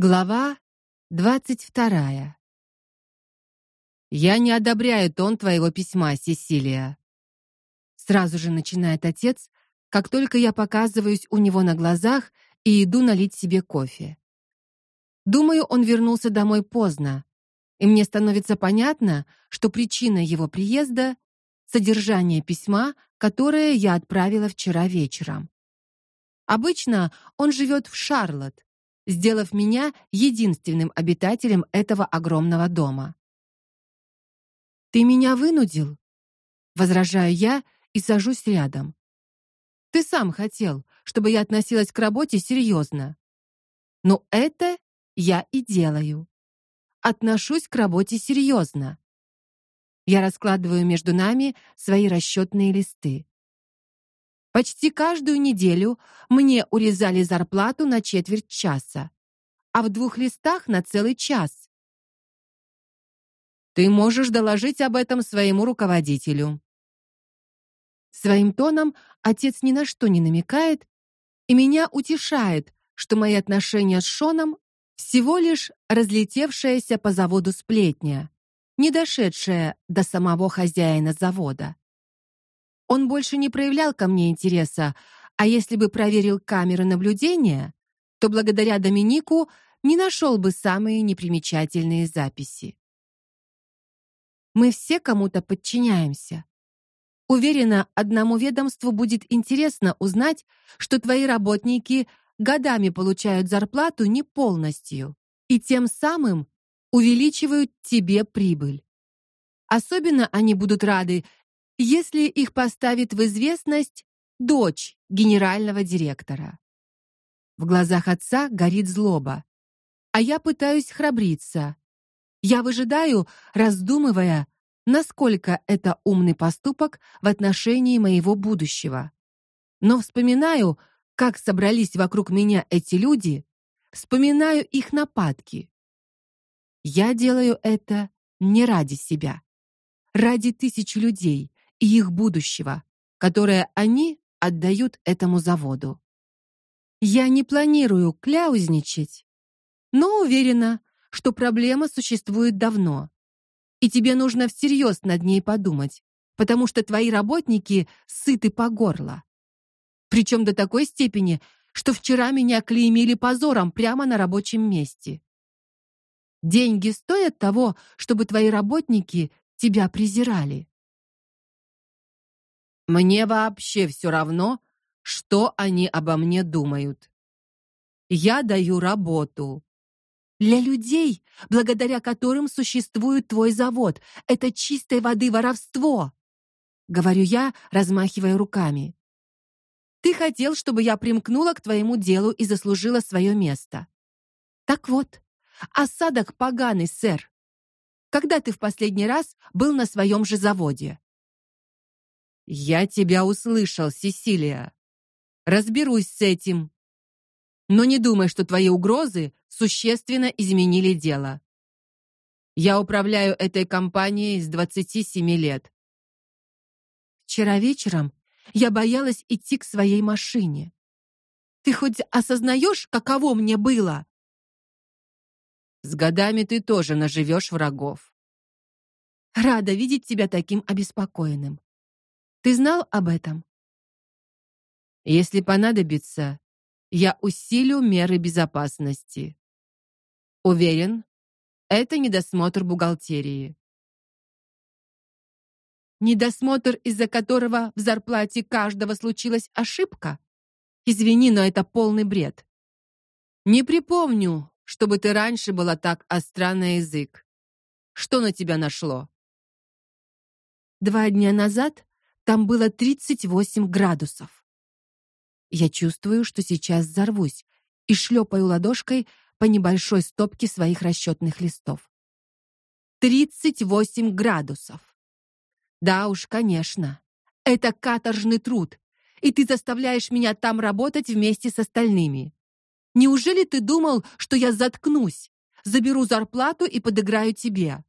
Глава двадцать вторая. Я не одобряю тон твоего письма, Сесилия. Сразу же начинает отец, как только я показываюсь у него на глазах и иду налить себе кофе. Думаю, он вернулся домой поздно, и мне становится понятно, что причина его приезда содержание письма, которое я отправила вчера вечером. Обычно он живет в Шарлотт, сделав меня единственным обитателем этого огромного дома. Ты меня вынудил, возражаю я и сажусь рядом. Ты сам хотел, чтобы я относилась к работе серьезно. Но это я и делаю. Отношусь к работе серьезно. Я раскладываю между нами свои расчетные листы. Почти каждую неделю мне урезали зарплату на четверть часа, а в двух листах на целый час. Ты можешь доложить об этом своему руководителю. Своим тоном отец ни на что не намекает, и меня утешает, что мои отношения с Шоном всего лишь разлетевшаяся по заводу сплетня, не дошедшая до самого хозяина завода. Он больше не проявлял ко мне интереса, а если бы проверил камеры наблюдения, то благодаря Доминику не нашел бы самые непримечательные записи. Мы все кому-то подчиняемся. Уверена, одному ведомству будет интересно узнать, что твои работники годами получают зарплату не полностью и тем самым увеличивают тебе прибыль. Особенно они будут рады, если их поставит в известность дочь генерального директора. В глазах отца горит злоба, а я пытаюсь храбриться. Я выжидаю, раздумывая, насколько это умный поступок в отношении моего будущего. Но вспоминаю, как собрались вокруг меня эти люди, вспоминаю их нападки. Я делаю это не ради себя, ради тысяч людей, и их будущего, которое они отдают этому заводу. Я не планирую кляузничать, но уверена, что проблема существует давно. И тебе нужно всерьез над ней подумать, потому что твои работники сыты по горло. Причем до такой степени, что вчера меня клеймили позором прямо на рабочем месте. Деньги стоят того, чтобы твои работники тебя презирали. Мне вообще все равно, что они обо мне думают. Я даю работу для людей, благодаря которым существует твой завод. Это чистой воды воровство, говорю я, размахивая руками. Ты хотел, чтобы я примкнула к твоему делу и заслужила свое место. Так вот, осадок поганый, сэр. Когда ты в последний раз был на своем же заводе? Я тебя услышал, Сесилия. Разберусь с этим. Но не думай, что твои угрозы существенно изменили дело. Я управляю этой компанией с 27 лет. Вчера вечером я боялась идти к своей машине. Ты хоть осознаешь, каково мне было? С годами ты тоже наживешь врагов. Рада видеть тебя таким обеспокоенным. Ты знал об этом? Если понадобится, я усилю меры безопасности. Уверен, это недосмотр бухгалтерии. Недосмотр, из-за которого в зарплате каждого случилась ошибка? Извини, но это полный бред. Не припомню, чтобы ты раньше была так остра на язык. Что на тебя нашло? Два дня назад там было 38 градусов. Я чувствую, что сейчас взорвусь, и шлепаю ладошкой по небольшой стопке своих расчетных листов. 38 градусов. Да уж, конечно. Это каторжный труд, и ты заставляешь меня там работать вместе с остальными. Неужели ты думал, что я заткнусь, заберу зарплату и подыграю тебе?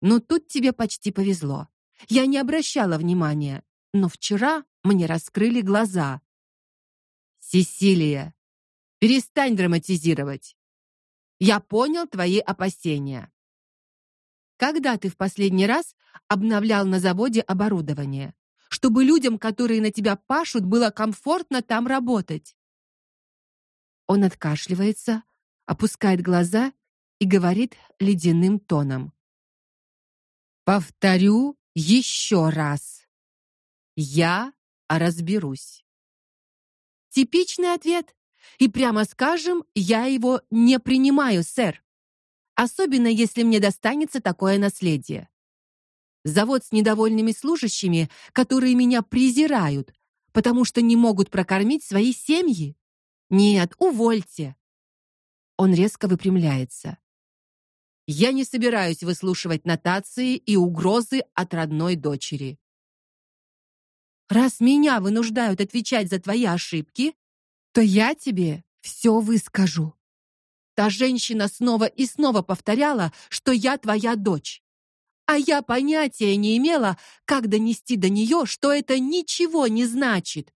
Но тут тебе почти повезло. Я не обращала внимания, но вчера мне раскрыли глаза. Сесилия, перестань драматизировать. Я понял твои опасения. Когда ты в последний раз обновлял на заводе оборудование, чтобы людям, которые на тебя пашут, было комфортно там работать? Он откашливается, опускает глаза и говорит ледяным тоном: Повторю еще раз. Я разберусь. Типичный ответ. И прямо скажем, я его не принимаю, сэр. Особенно если мне достанется такое наследие. Завод с недовольными служащими, которые меня презирают, потому что не могут прокормить свои семьи. Нет, увольте. Он резко выпрямляется. Я не собираюсь выслушивать нотации и угрозы от родной дочери. Раз меня вынуждают отвечать за твои ошибки, то я тебе все выскажу. Та женщина снова и снова повторяла, что я твоя дочь. А я понятия не имела, как донести до нее, что это ничего не значит.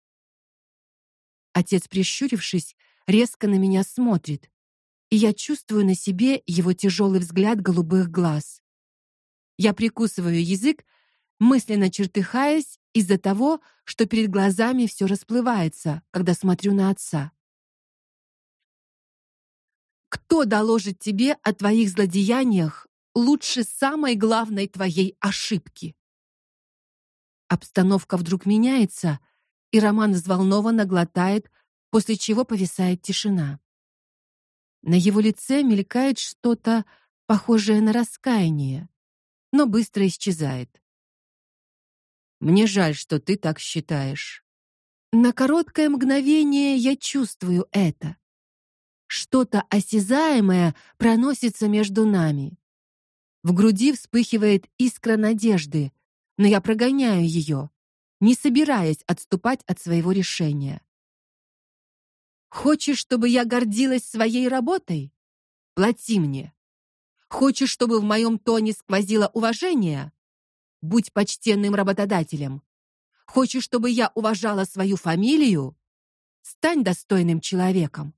Отец, прищурившись, резко на меня смотрит и я чувствую на себе его тяжелый взгляд голубых глаз. Я прикусываю язык, мысленно чертыхаясь из-за того, что перед глазами все расплывается, когда смотрю на отца. Кто доложит тебе о твоих злодеяниях лучше самой главной твоей ошибки? Обстановка вдруг меняется, и Роман взволнованно глотает, после чего повисает тишина. На его лице мелькает что-то похожее на раскаяние, но быстро исчезает. Мне жаль, что ты так считаешь. На короткое мгновение я чувствую это. Что-то осязаемое проносится между нами. В груди вспыхивает искра надежды, но я прогоняю ее, не собираясь отступать от своего решения. Хочешь, чтобы я гордилась своей работой? Плати мне. Хочешь, чтобы в моем тоне сквозило уважение? Будь почтенным работодателем. Хочешь, чтобы я уважала свою фамилию? Стань достойным человеком.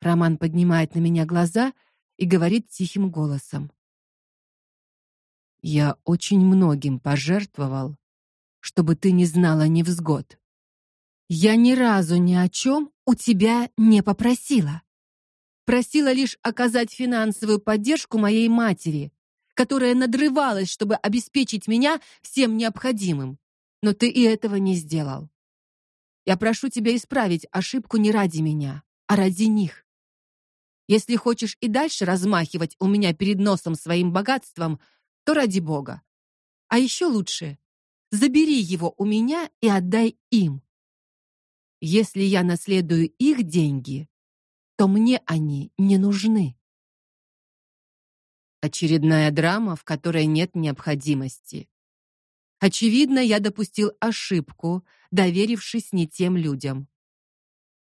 Роман поднимает на меня глаза и говорит тихим голосом: Я очень многим пожертвовал, чтобы ты не знала невзгод. Я ни разу ни о чем у тебя не попросила. Просила лишь оказать финансовую поддержку моей матери, которая надрывалась, чтобы обеспечить меня всем необходимым. Но ты и этого не сделал. Я прошу тебя исправить ошибку не ради меня, а ради них. Если хочешь и дальше размахивать у меня перед носом своим богатством, то ради Бога. А еще лучше забери его у меня и отдай им. Если я наследую их деньги, то мне они не нужны. Очередная драма, в которой нет необходимости. Очевидно, я допустил ошибку, доверившись не тем людям.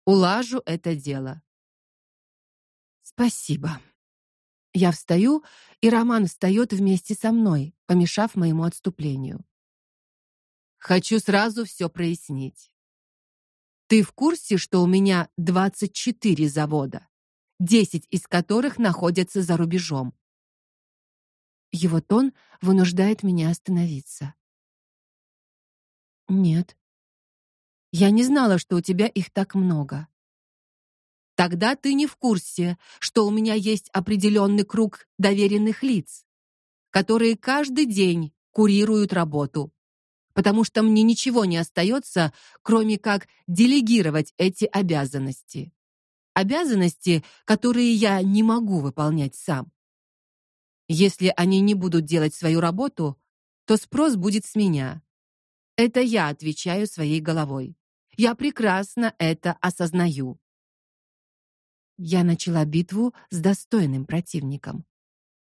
Улажу это дело. Спасибо. Я встаю, и Роман встает вместе со мной, помешав моему отступлению. Хочу сразу все прояснить. Ты в курсе, что у меня 24 завода, 10 из которых находятся за рубежом? Его тон вынуждает меня остановиться. Нет. Я не знала, что у тебя их так много. Тогда ты не в курсе, что у меня есть определенный круг доверенных лиц, которые каждый день курируют работу потому что мне ничего не остается, кроме как делегировать эти обязанности. Обязанности, которые я не могу выполнять сам. Если они не будут делать свою работу, то спрос будет с меня. Это я отвечаю своей головой. Я прекрасно это осознаю. Я начала битву с достойным противником.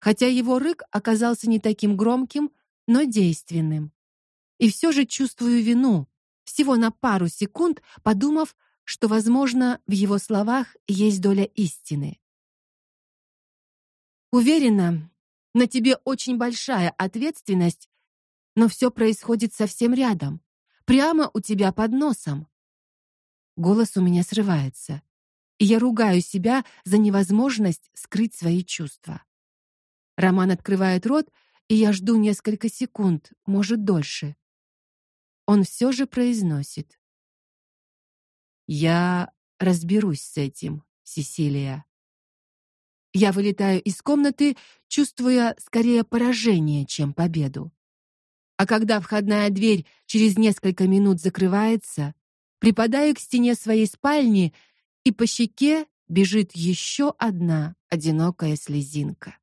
Хотя его рык оказался не таким громким, но действенным и все же чувствую вину, всего на пару секунд подумав, что, возможно, в его словах есть доля истины. Уверена, на тебе очень большая ответственность, но все происходит совсем рядом, прямо у тебя под носом. Голос у меня срывается, и я ругаю себя за невозможность скрыть свои чувства. Роман открывает рот, и я жду несколько секунд, может, дольше. Он все же произносит: "Я разберусь с этим, Сесилия". Я вылетаю из комнаты, чувствуя скорее поражение, чем победу. А когда входная дверь через несколько минут закрывается, припадаю к стене своей спальни и по щеке бежит еще одна одинокая слезинка.